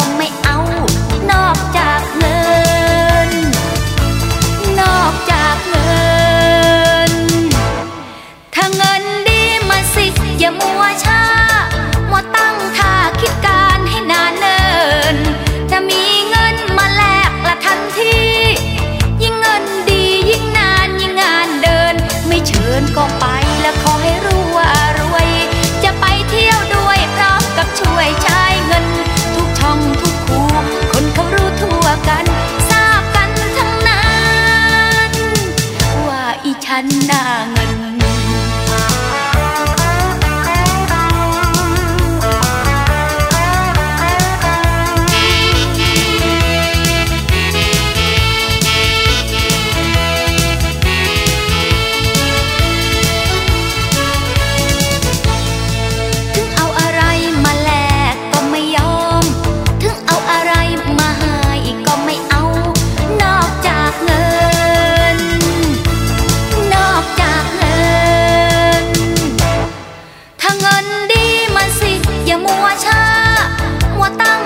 con mẹ anh đã ngần อย่ามัวช้า มัวตั้ง